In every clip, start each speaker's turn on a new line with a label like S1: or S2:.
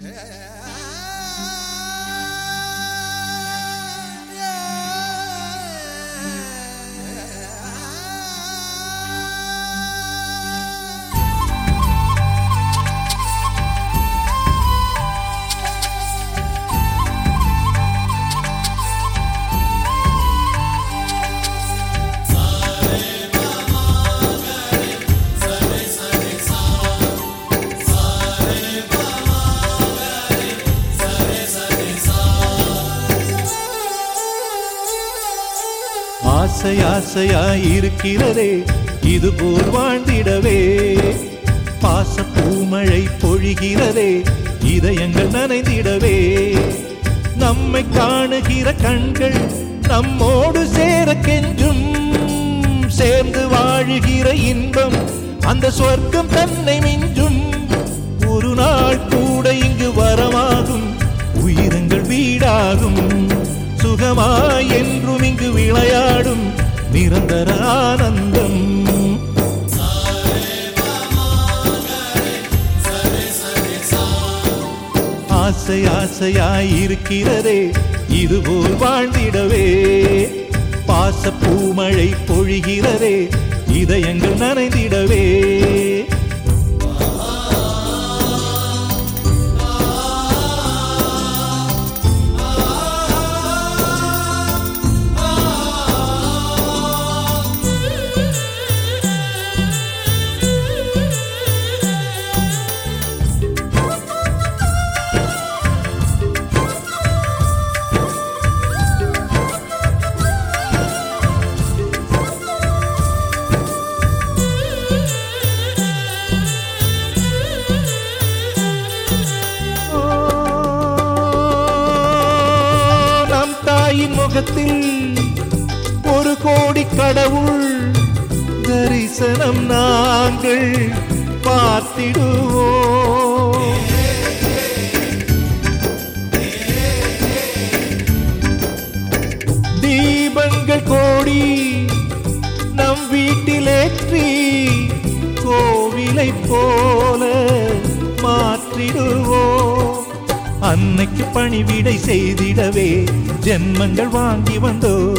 S1: Yeah. ஆசை ஆசையாய் இருக்கிறதே இது போல் வாழ்ந்திடவே. பாச பூமழை பொழிகிறதே இதயங்கள் நனைந்திடவே. நம்மை காணுகிற கண்கள் நம்மோடு சேர கெஞ்சும் சேர்ந்து வாழுகிற இன்பம் அந்த சொர்க்கம் தன்னை மிஞ்சும். ஒரு நாள் கூட இங்கு வரமாகும் உயிரங்கள் வீடாகும். சுகமாய் என்றும் இங்கு விளையா நிரந்தர ஆனந்தம். ஆசை ஆசையாயிருக்கிறதே இதுபோல் வாழ்ந்திடவே. பாச பூமழை பொழிகிறதே இதயங்கள் நனைந்திடவே. லோகத்தில் ஒரு கோடி கடவுள் தரிசனம் நாங்கள் பார்த்திடுவோம். தீபங்கள் கோடி நம் வீட்டிலேற்றி கோவிலை போல மாற்றிடுவோம். அன்னைக்கு பணிவிடை செய்திடவே ஜென்மங்கள் வாங்கி வந்தோ.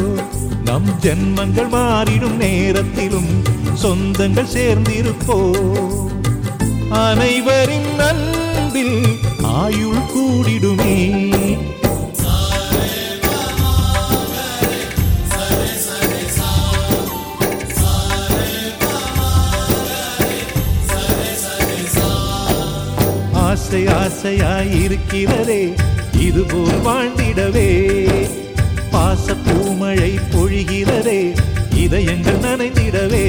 S1: நம் ஜென்மங்கள் மாறிடும் நேரத்திலும் சொந்தங்கள் சேர்ந்திருப்போ. அனைவரின் அன்பில் ஆயுள் கூடிடுமே. ஆசை ஆசையாய் இருக்கிறதே இதுபோல் வாழ்ந்திடவே. பாச பூமழை பொழிகிறதே இதயங்கள் நனைந்திடவே.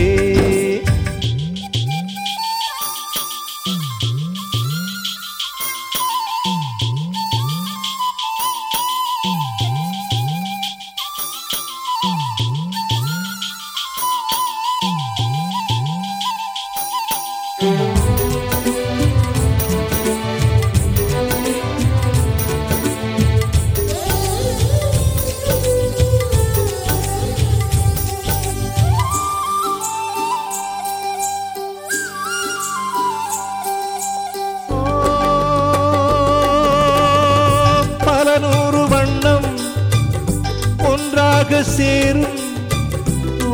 S1: ஒன்றாக சேரும்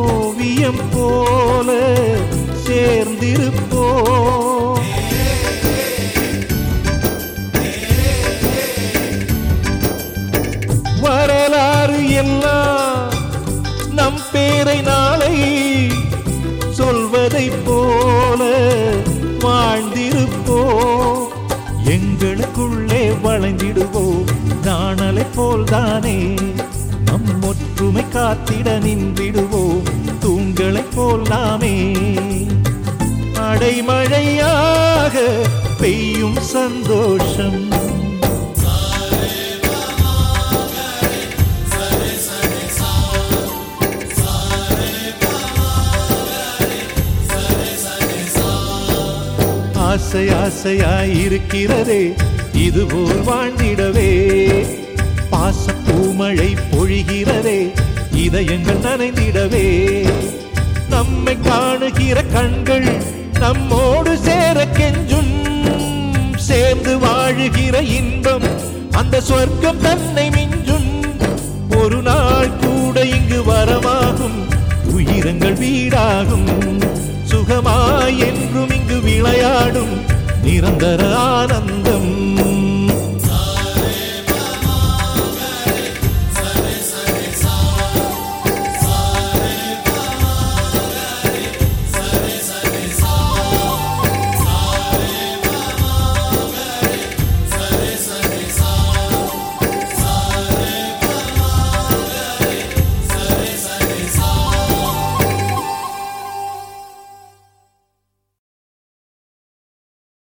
S1: ஓவியம் போல சேர்ந்திருப்போ வரலாறு எல்லாம் நம் பேரை நாளை சொல்வதை போல வாழ்ந்திருப்போ எங்களுக்குள்ளே வளைந்திடுவோம். நாணலை போல்தானே. ஒற்றுமை காத்திட நின்றிடுவோம் தூண்களை போல் அடைமழையாக பெய்யும் சந்தோஷம். ஆசை ஆசையாயிருக்கிறதே இதுபோல் வாழ்ந்திடவே. பாச பூமழை பொழிகிற இதயங்கள் நனைந்திடவே நம்மை காணுகிற கண்கள் நம்மோடு சேர கெஞ்சும். சேர்ந்து வாழுகிற இன்பம் அந்த சொர்க்கம் தன்னை மிஞ்சும். ஒரு நாள் கூட இங்கு வரமாகும். உயிரங்கள் வீடாகும். சுகமாய் என்றும் இங்கு விளையாடும். நிரந்தர ஆனந்தம்